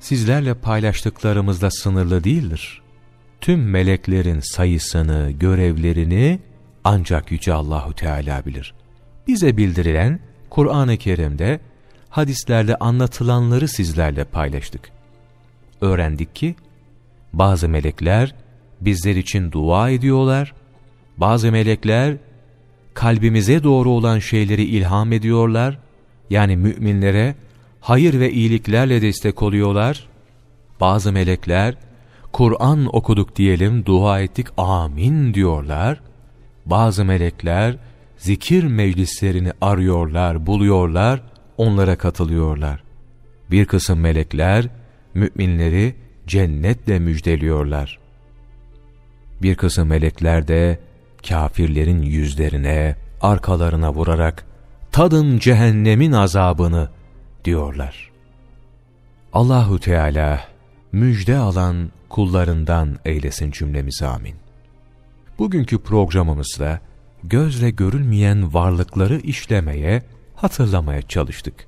sizlerle paylaştıklarımızla sınırlı değildir. Tüm meleklerin sayısını, görevlerini ancak Yüce Allahu Teala bilir. Bize bildirilen Kur'an-ı Kerim'de hadislerde anlatılanları sizlerle paylaştık. Öğrendik ki bazı melekler bizler için dua ediyorlar, bazı melekler kalbimize doğru olan şeyleri ilham ediyorlar, yani müminlere hayır ve iyiliklerle destek oluyorlar, bazı melekler Kur'an okuduk diyelim, dua ettik, amin diyorlar, bazı melekler zikir meclislerini arıyorlar, buluyorlar, onlara katılıyorlar. Bir kısım melekler müminleri cennetle müjdeliyorlar. Bir kısım melekler de kafirlerin yüzlerine, arkalarına vurarak tadın cehennemin azabını diyorlar. Allahu Teala müjde alan kullarından eylesin cümlemizi amin. Bugünkü programımızda gözle görülmeyen varlıkları işlemeye, hatırlamaya çalıştık.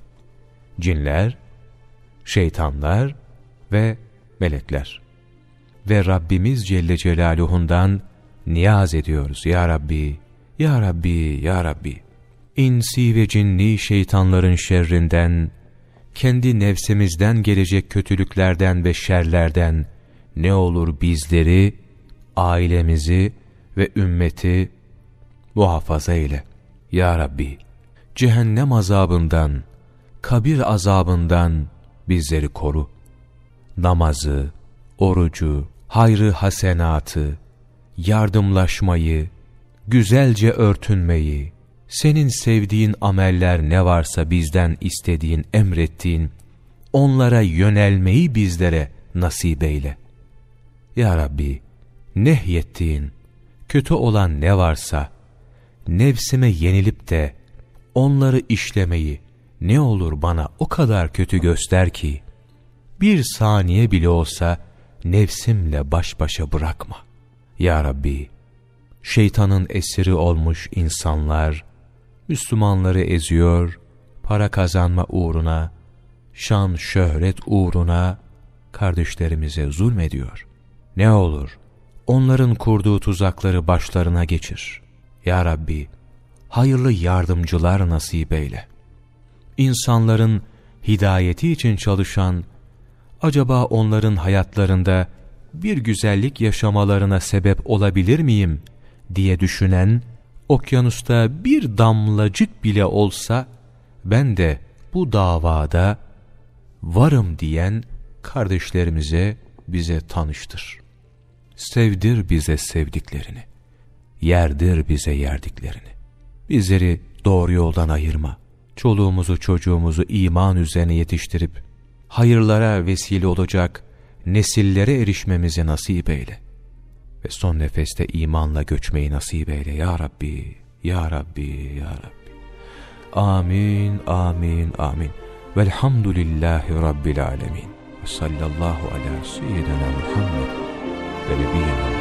Cinler, şeytanlar ve melekler. Ve Rabbimiz Celle Celaluhu'ndan niyaz ediyoruz. Ya Rabbi, Ya Rabbi, Ya Rabbi. İnsi ve cinni şeytanların şerrinden, kendi nefsimizden gelecek kötülüklerden ve şerlerden ne olur bizleri, ailemizi ve ümmeti muhafaza eyle. Ya Rabbi, cehennem azabından, kabir azabından bizleri koru. Namazı, orucu, hayrı hasenatı, yardımlaşmayı, güzelce örtünmeyi, senin sevdiğin ameller ne varsa bizden istediğin, emrettiğin, onlara yönelmeyi bizlere nasip eyle. Ya Rabbi, nehyettiğin, kötü olan ne varsa, nefsime yenilip de onları işlemeyi ne olur bana o kadar kötü göster ki, bir saniye bile olsa nefsimle baş başa bırakma. Ya Rabbi, şeytanın esiri olmuş insanlar, Müslümanları eziyor, para kazanma uğruna, şan şöhret uğruna kardeşlerimize zulmediyor. Ne olur, onların kurduğu tuzakları başlarına geçir. Ya Rabbi, hayırlı yardımcılar nasip eyle. İnsanların hidayeti için çalışan, acaba onların hayatlarında bir güzellik yaşamalarına sebep olabilir miyim diye düşünen, okyanusta bir damlacık bile olsa, ben de bu davada varım diyen kardeşlerimize bize tanıştır. Sevdir bize sevdiklerini, yerdir bize yerdiklerini. Bizleri doğru yoldan ayırma. Çoluğumuzu çocuğumuzu iman üzerine yetiştirip, hayırlara vesile olacak nesillere erişmemizi nasip eyle. Ve son nefeste imanla göçmeyi nasip eyle ya Rabbi, ya Rabbi, ya Rabbi. Amin, amin, amin. Velhamdülillahi Rabbil alemin. Sallallahu ala seyyidina Muhammed ve nebiyyina